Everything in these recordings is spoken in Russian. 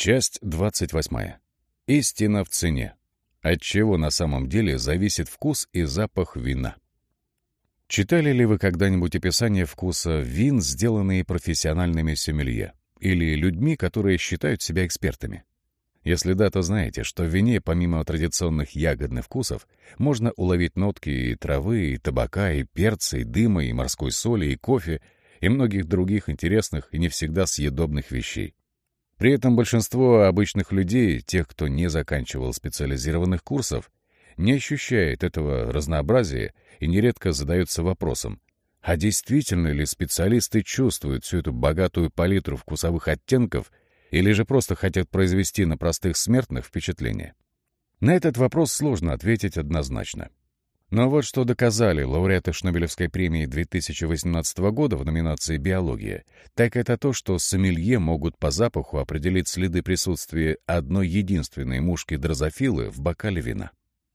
Часть 28. Истина в цене. От чего на самом деле зависит вкус и запах вина? Читали ли вы когда-нибудь описание вкуса вин, сделанные профессиональными сомелье, или людьми, которые считают себя экспертами? Если да, то знаете, что в вине, помимо традиционных ягодных вкусов, можно уловить нотки и травы, и табака, и перца, и дыма, и морской соли, и кофе, и многих других интересных и не всегда съедобных вещей. При этом большинство обычных людей, тех, кто не заканчивал специализированных курсов, не ощущает этого разнообразия и нередко задается вопросом, а действительно ли специалисты чувствуют всю эту богатую палитру вкусовых оттенков или же просто хотят произвести на простых смертных впечатление? На этот вопрос сложно ответить однозначно. Но вот что доказали лауреаты Шнобелевской премии 2018 года в номинации «Биология», так это то, что сомелье могут по запаху определить следы присутствия одной единственной мушки дрозофилы в бокале вина.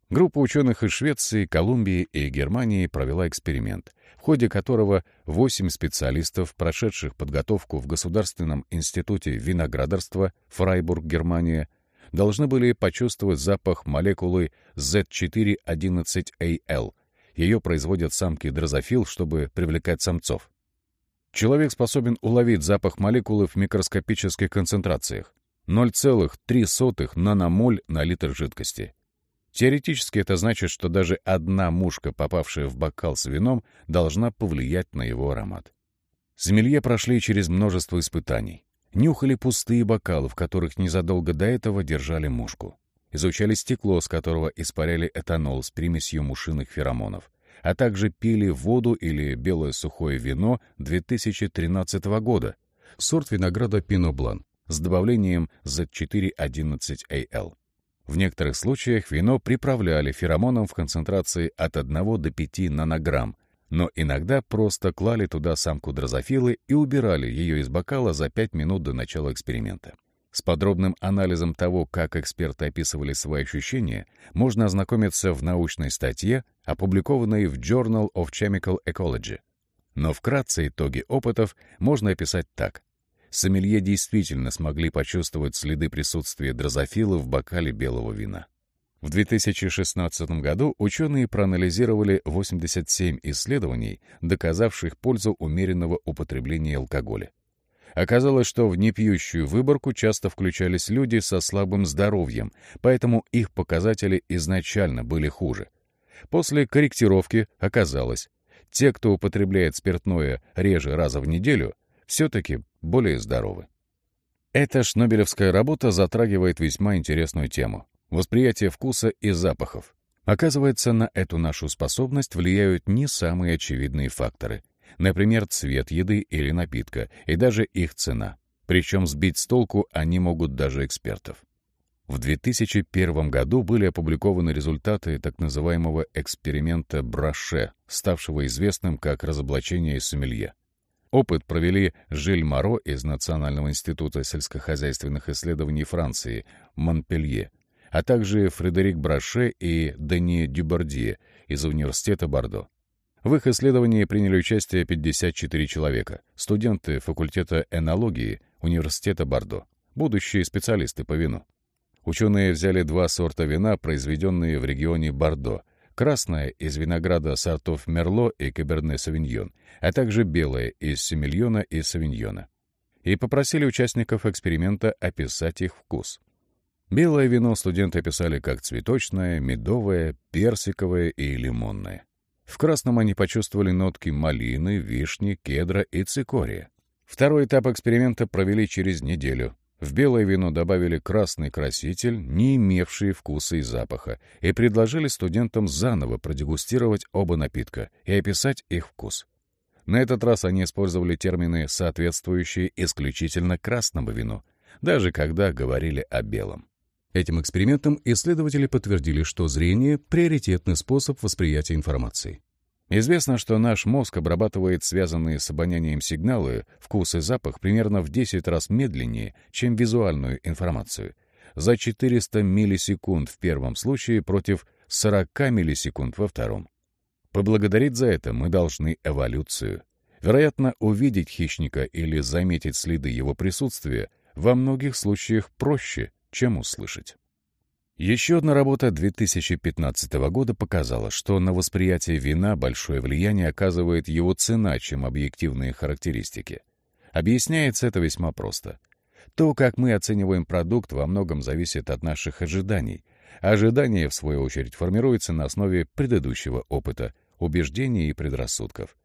Группа ученых из Швеции, Колумбии и Германии провела эксперимент, в ходе которого восемь специалистов, прошедших подготовку в Государственном институте виноградарства Фрайбург, Германия, должны были почувствовать запах молекулы Z411AL. Ее производят самки дрозофил, чтобы привлекать самцов. Человек способен уловить запах молекулы в микроскопических концентрациях 0,3 наномоль на литр жидкости. Теоретически это значит, что даже одна мушка, попавшая в бокал с вином, должна повлиять на его аромат. Сомелье прошли через множество испытаний. Нюхали пустые бокалы, в которых незадолго до этого держали мушку. Изучали стекло, с которого испаряли этанол с примесью мушиных феромонов, а также пили воду или белое сухое вино 2013 года, сорт винограда Пино Блан с добавлением Z411AL. В некоторых случаях вино приправляли феромоном в концентрации от 1 до 5 нанограмм, но иногда просто клали туда самку дрозофилы и убирали ее из бокала за 5 минут до начала эксперимента. С подробным анализом того, как эксперты описывали свои ощущения, можно ознакомиться в научной статье, опубликованной в Journal of Chemical Ecology. Но вкратце итоги опытов можно описать так. Сомелье действительно смогли почувствовать следы присутствия дрозофила в бокале белого вина. В 2016 году ученые проанализировали 87 исследований, доказавших пользу умеренного употребления алкоголя. Оказалось, что в непьющую выборку часто включались люди со слабым здоровьем, поэтому их показатели изначально были хуже. После корректировки оказалось, те, кто употребляет спиртное реже раза в неделю, все-таки более здоровы. Эта шнобелевская работа затрагивает весьма интересную тему восприятие вкуса и запахов. Оказывается, на эту нашу способность влияют не самые очевидные факторы. Например, цвет еды или напитка, и даже их цена. Причем сбить с толку они могут даже экспертов. В 2001 году были опубликованы результаты так называемого эксперимента Браше, ставшего известным как разоблачение сомелье. Опыт провели Жиль Маро из Национального института сельскохозяйственных исследований Франции, Монпелье, а также Фредерик Браше и Дени Дюбардье из Университета Бордо. В их исследовании приняли участие 54 человека, студенты факультета энологии Университета Бордо, будущие специалисты по вину. Ученые взяли два сорта вина, произведенные в регионе Бордо, красное из винограда сортов Мерло и Каберне-Савиньон, а также белое из Семильона и Савиньона, и попросили участников эксперимента описать их вкус. Белое вино студенты описали как цветочное, медовое, персиковое и лимонное. В красном они почувствовали нотки малины, вишни, кедра и цикория. Второй этап эксперимента провели через неделю. В белое вино добавили красный краситель, не имевший вкуса и запаха, и предложили студентам заново продегустировать оба напитка и описать их вкус. На этот раз они использовали термины, соответствующие исключительно красному вину, даже когда говорили о белом. Этим экспериментом исследователи подтвердили, что зрение — приоритетный способ восприятия информации. Известно, что наш мозг обрабатывает связанные с обонянием сигналы, вкус и запах примерно в 10 раз медленнее, чем визуальную информацию. За 400 миллисекунд в первом случае против 40 миллисекунд во втором. Поблагодарить за это мы должны эволюцию. Вероятно, увидеть хищника или заметить следы его присутствия во многих случаях проще, чем услышать. Еще одна работа 2015 года показала, что на восприятие вина большое влияние оказывает его цена, чем объективные характеристики. Объясняется это весьма просто. То, как мы оцениваем продукт, во многом зависит от наших ожиданий. Ожидания, в свою очередь, формируются на основе предыдущего опыта, убеждений и предрассудков.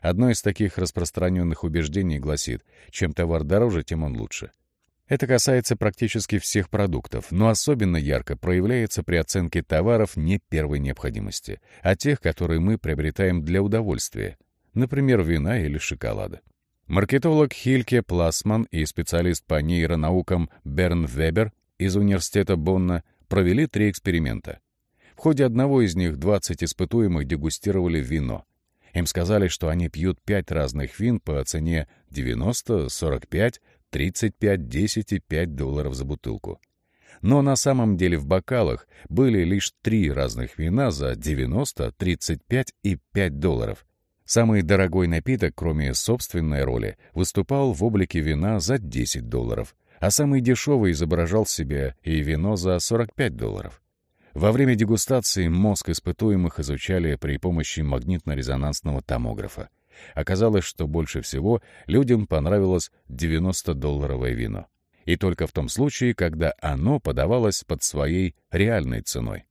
Одно из таких распространенных убеждений гласит, чем товар дороже, тем он лучше. Это касается практически всех продуктов, но особенно ярко проявляется при оценке товаров не первой необходимости, а тех, которые мы приобретаем для удовольствия, например, вина или шоколада. Маркетолог Хильке Пласман и специалист по нейронаукам Берн Вебер из Университета Бонна провели три эксперимента. В ходе одного из них 20 испытуемых дегустировали вино. Им сказали, что они пьют пять разных вин по цене 90, 45, 35, 10 и 5 долларов за бутылку. Но на самом деле в бокалах были лишь три разных вина за 90, 35 и 5 долларов. Самый дорогой напиток, кроме собственной роли, выступал в облике вина за 10 долларов, а самый дешевый изображал себя и вино за 45 долларов. Во время дегустации мозг испытуемых изучали при помощи магнитно-резонансного томографа. Оказалось, что больше всего людям понравилось 90-долларовое вино. И только в том случае, когда оно подавалось под своей реальной ценой.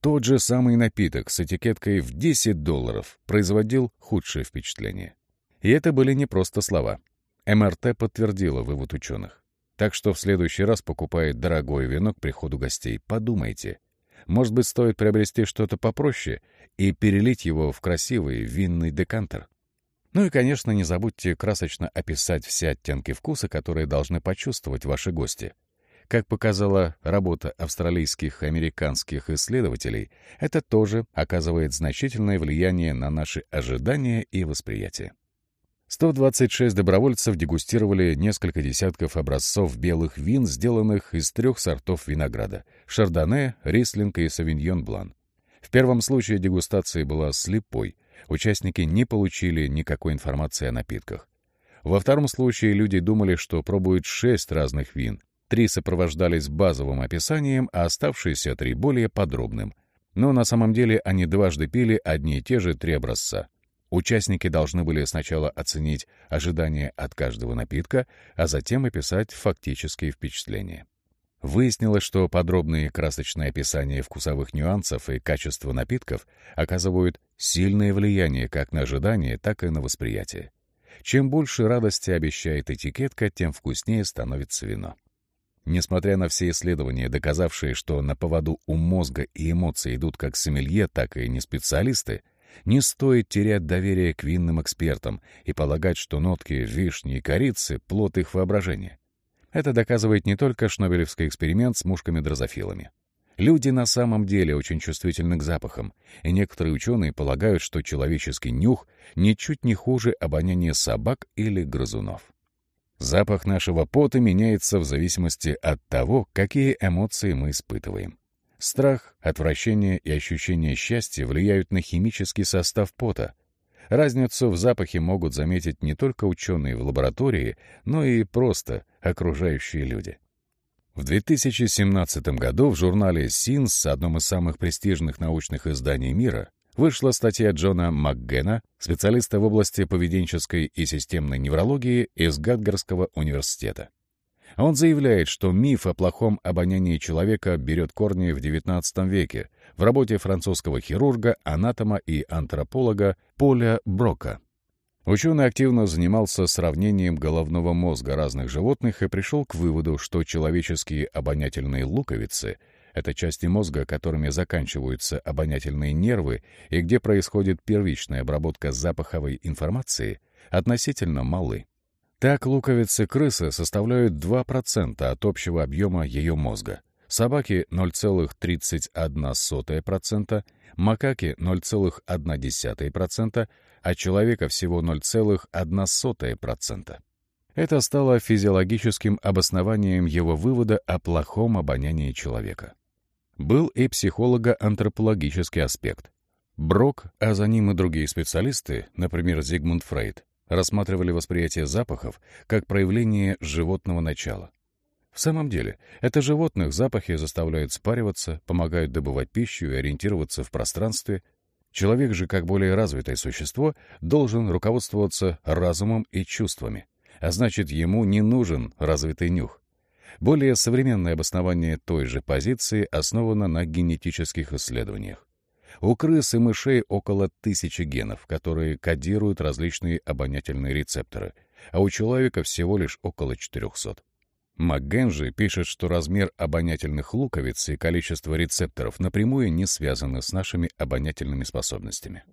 Тот же самый напиток с этикеткой в 10 долларов производил худшее впечатление. И это были не просто слова. МРТ подтвердила вывод ученых. Так что в следующий раз, покупая дорогое вино к приходу гостей, подумайте. Может быть, стоит приобрести что-то попроще и перелить его в красивый винный декантер? Ну и, конечно, не забудьте красочно описать все оттенки вкуса, которые должны почувствовать ваши гости. Как показала работа австралийских и американских исследователей, это тоже оказывает значительное влияние на наши ожидания и восприятие. 126 добровольцев дегустировали несколько десятков образцов белых вин, сделанных из трех сортов винограда — шардоне, рислинг и савиньон блан. В первом случае дегустация была слепой — участники не получили никакой информации о напитках. Во втором случае люди думали, что пробуют шесть разных вин. Три сопровождались базовым описанием, а оставшиеся три более подробным. Но на самом деле они дважды пили одни и те же три образца. Участники должны были сначала оценить ожидания от каждого напитка, а затем описать фактические впечатления. Выяснилось, что подробные красочные описания вкусовых нюансов и качества напитков оказывают сильное влияние как на ожидание, так и на восприятие. Чем больше радости обещает этикетка, тем вкуснее становится вино. Несмотря на все исследования, доказавшие, что на поводу у мозга и эмоций идут как сомелье, так и не специалисты, не стоит терять доверие к винным экспертам и полагать, что нотки вишни и корицы — плод их воображения. Это доказывает не только шнобелевский эксперимент с мушками-дрозофилами. Люди на самом деле очень чувствительны к запахам, и некоторые ученые полагают, что человеческий нюх ничуть не хуже обоняния собак или грызунов. Запах нашего пота меняется в зависимости от того, какие эмоции мы испытываем. Страх, отвращение и ощущение счастья влияют на химический состав пота, Разницу в запахе могут заметить не только ученые в лаборатории, но и просто окружающие люди. В 2017 году в журнале Science, одном из самых престижных научных изданий мира, вышла статья Джона МакГена, специалиста в области поведенческой и системной неврологии из Гатгарского университета. Он заявляет, что миф о плохом обонянии человека берет корни в XIX веке в работе французского хирурга, анатома и антрополога Поля Брока. Ученый активно занимался сравнением головного мозга разных животных и пришел к выводу, что человеческие обонятельные луковицы — это части мозга, которыми заканчиваются обонятельные нервы и где происходит первичная обработка запаховой информации, относительно малы. Так луковицы крысы составляют 2% от общего объема ее мозга, собаки 0,31%, макаки 0,1%, а человека всего 0,1%. Это стало физиологическим обоснованием его вывода о плохом обонянии человека. Был и психолого-антропологический аспект. Брок, а за ним и другие специалисты, например, Зигмунд Фрейд, рассматривали восприятие запахов как проявление животного начала. В самом деле, это животных запахи заставляют спариваться, помогают добывать пищу и ориентироваться в пространстве. Человек же, как более развитое существо, должен руководствоваться разумом и чувствами, а значит, ему не нужен развитый нюх. Более современное обоснование той же позиции основано на генетических исследованиях. У крыс и мышей около тысячи генов, которые кодируют различные обонятельные рецепторы, а у человека всего лишь около 400. МакГенжи пишет, что размер обонятельных луковиц и количество рецепторов напрямую не связаны с нашими обонятельными способностями.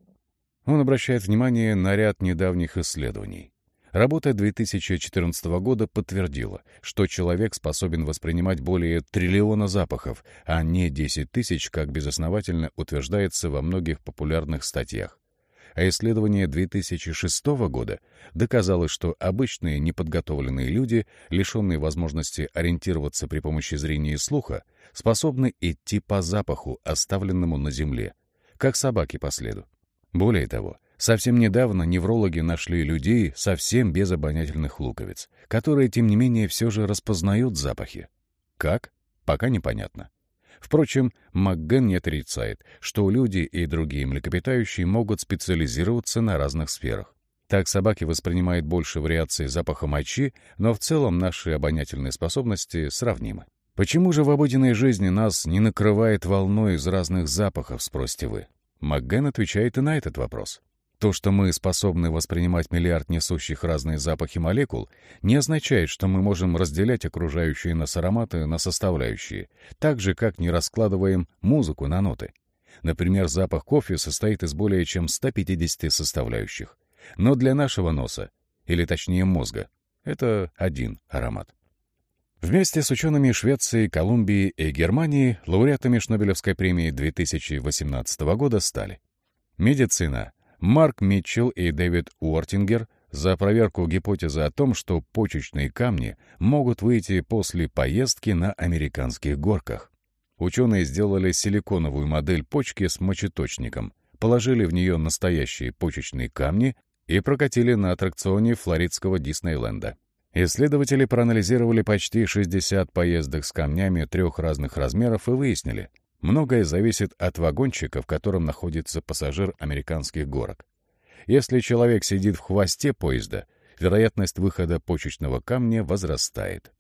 Он обращает внимание на ряд недавних исследований. Работа 2014 года подтвердила, что человек способен воспринимать более триллиона запахов, а не 10 тысяч, как безосновательно утверждается во многих популярных статьях. А исследование 2006 года доказало, что обычные неподготовленные люди, лишенные возможности ориентироваться при помощи зрения и слуха, способны идти по запаху, оставленному на земле, как собаки по следу. Более того, Совсем недавно неврологи нашли людей совсем без обонятельных луковиц, которые, тем не менее, все же распознают запахи. Как? Пока непонятно. Впрочем, МакГен не отрицает, что люди и другие млекопитающие могут специализироваться на разных сферах. Так собаки воспринимают больше вариаций запаха мочи, но в целом наши обонятельные способности сравнимы. Почему же в обыденной жизни нас не накрывает волной из разных запахов, спросите вы? МакГен отвечает и на этот вопрос. То, что мы способны воспринимать миллиард несущих разные запахи молекул, не означает, что мы можем разделять окружающие нас ароматы на составляющие, так же, как не раскладываем музыку на ноты. Например, запах кофе состоит из более чем 150 составляющих. Но для нашего носа, или точнее мозга, это один аромат. Вместе с учеными Швеции, Колумбии и Германии лауреатами Шнобелевской премии 2018 года стали медицина Марк Митчелл и Дэвид Уортингер за проверку гипотезы о том, что почечные камни могут выйти после поездки на американских горках. Ученые сделали силиконовую модель почки с мочеточником, положили в нее настоящие почечные камни и прокатили на аттракционе флоридского Диснейленда. Исследователи проанализировали почти 60 поездок с камнями трех разных размеров и выяснили — Многое зависит от вагончика, в котором находится пассажир американских горок. Если человек сидит в хвосте поезда, вероятность выхода почечного камня возрастает.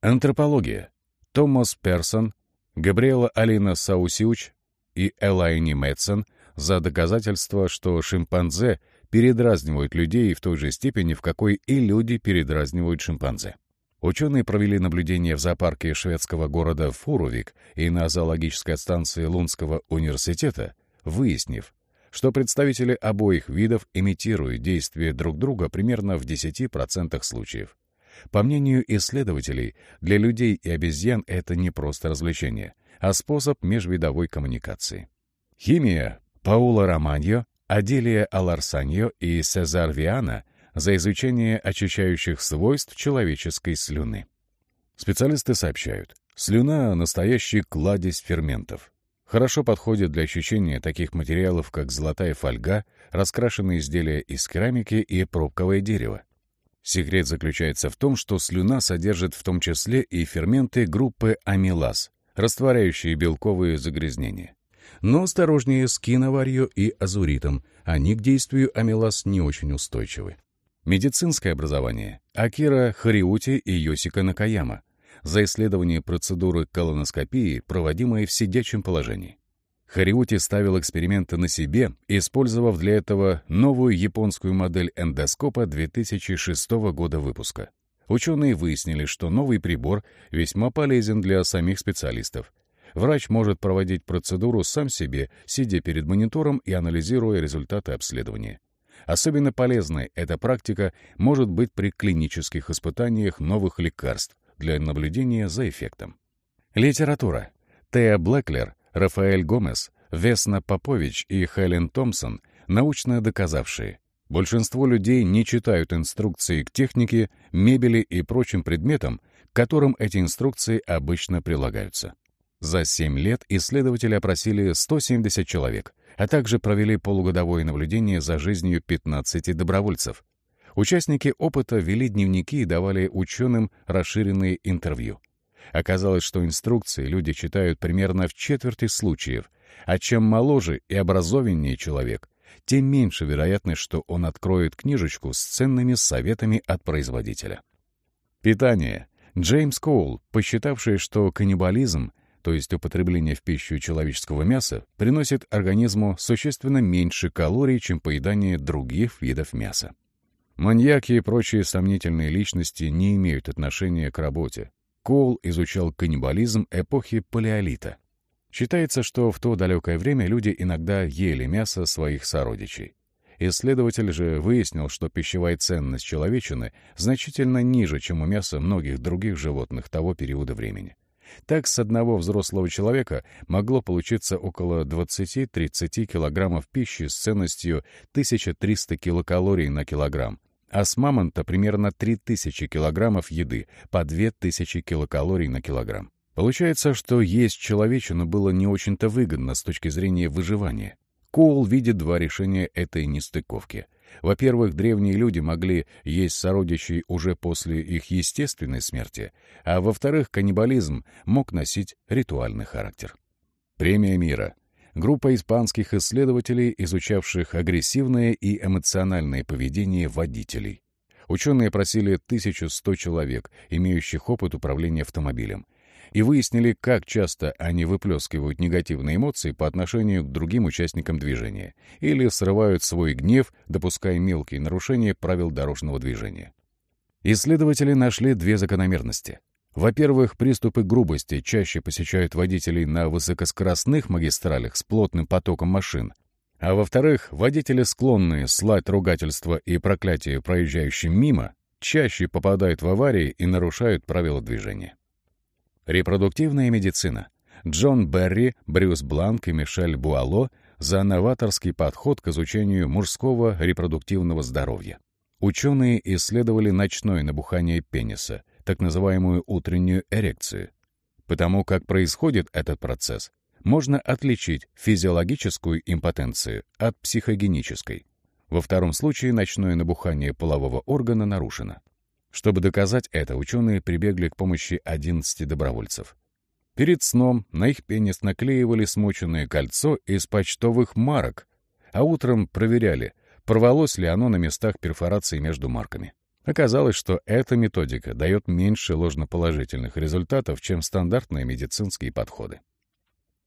Антропология. Томас Персон, Габриэла Алина Саусиуч и Элайни Мэтсон за доказательство, что шимпанзе передразнивают людей в той же степени, в какой и люди передразнивают шимпанзе. Ученые провели наблюдения в зоопарке шведского города Фурувик и на зоологической станции Лунского университета, выяснив, что представители обоих видов имитируют действия друг друга примерно в 10% случаев. По мнению исследователей, для людей и обезьян это не просто развлечение, а способ межвидовой коммуникации. Химия Паула Романьо, Аделия Аларсаньо и Сезар Виана за изучение очищающих свойств человеческой слюны. Специалисты сообщают, слюна — настоящий кладезь ферментов. Хорошо подходит для очищения таких материалов, как золотая фольга, раскрашенные изделия из керамики и пробковое дерево. Секрет заключается в том, что слюна содержит в том числе и ферменты группы амилаз, растворяющие белковые загрязнения. Но осторожнее с киноварью и азуритом, они к действию амилаз не очень устойчивы. Медицинское образование. Акира Хариути и Йосика Накаяма. За исследование процедуры колоноскопии, проводимой в сидячем положении. Хариути ставил эксперименты на себе, использовав для этого новую японскую модель эндоскопа 2006 года выпуска. Ученые выяснили, что новый прибор весьма полезен для самих специалистов. Врач может проводить процедуру сам себе, сидя перед монитором и анализируя результаты обследования. Особенно полезной эта практика может быть при клинических испытаниях новых лекарств для наблюдения за эффектом. Литература. Теа Блэклер, Рафаэль Гомес, Весна Попович и Хелен Томпсон, научно доказавшие, большинство людей не читают инструкции к технике, мебели и прочим предметам, к которым эти инструкции обычно прилагаются. За 7 лет исследователи опросили 170 человек, а также провели полугодовое наблюдение за жизнью 15 добровольцев. Участники опыта вели дневники и давали ученым расширенные интервью. Оказалось, что инструкции люди читают примерно в четверти случаев, а чем моложе и образованнее человек, тем меньше вероятность, что он откроет книжечку с ценными советами от производителя. Питание. Джеймс Коул, посчитавший, что каннибализм, то есть употребление в пищу человеческого мяса, приносит организму существенно меньше калорий, чем поедание других видов мяса. Маньяки и прочие сомнительные личности не имеют отношения к работе. Коул изучал каннибализм эпохи Палеолита. Считается, что в то далекое время люди иногда ели мясо своих сородичей. Исследователь же выяснил, что пищевая ценность человечины значительно ниже, чем у мяса многих других животных того периода времени. Так, с одного взрослого человека могло получиться около 20-30 килограммов пищи с ценностью 1300 килокалорий на килограмм, а с мамонта примерно 3000 килограммов еды по 2000 килокалорий на килограмм. Получается, что есть человечину было не очень-то выгодно с точки зрения выживания. Коул видит два решения этой нестыковки. Во-первых, древние люди могли есть сородичей уже после их естественной смерти, а во-вторых, каннибализм мог носить ритуальный характер. Премия мира. Группа испанских исследователей, изучавших агрессивное и эмоциональное поведение водителей. Ученые просили 1100 человек, имеющих опыт управления автомобилем, и выяснили, как часто они выплескивают негативные эмоции по отношению к другим участникам движения или срывают свой гнев, допуская мелкие нарушения правил дорожного движения. Исследователи нашли две закономерности. Во-первых, приступы грубости чаще посещают водителей на высокоскоростных магистралях с плотным потоком машин, а во-вторых, водители, склонные слать ругательства и проклятия проезжающим мимо, чаще попадают в аварии и нарушают правила движения. Репродуктивная медицина. Джон Берри, Брюс Бланк и Мишель Буало за новаторский подход к изучению мужского репродуктивного здоровья. Ученые исследовали ночное набухание пениса, так называемую утреннюю эрекцию. Потому как происходит этот процесс, можно отличить физиологическую импотенцию от психогенической. Во втором случае ночное набухание полового органа нарушено. Чтобы доказать это, ученые прибегли к помощи 11 добровольцев. Перед сном на их пенис наклеивали смоченное кольцо из почтовых марок, а утром проверяли, порвалось ли оно на местах перфорации между марками. Оказалось, что эта методика дает меньше ложноположительных результатов, чем стандартные медицинские подходы.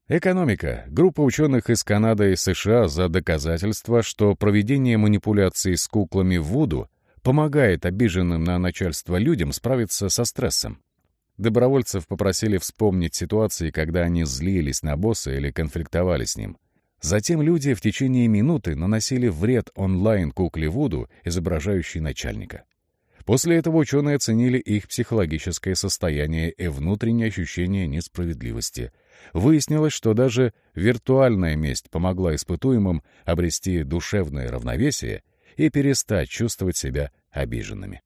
Экономика. Группа ученых из Канады и США за доказательство, что проведение манипуляций с куклами Вуду помогает обиженным на начальство людям справиться со стрессом. Добровольцев попросили вспомнить ситуации, когда они злились на босса или конфликтовали с ним. Затем люди в течение минуты наносили вред онлайн-кукле Вуду, изображающей начальника. После этого ученые оценили их психологическое состояние и внутреннее ощущение несправедливости. Выяснилось, что даже виртуальная месть помогла испытуемым обрести душевное равновесие и перестать чувствовать себя обиженными.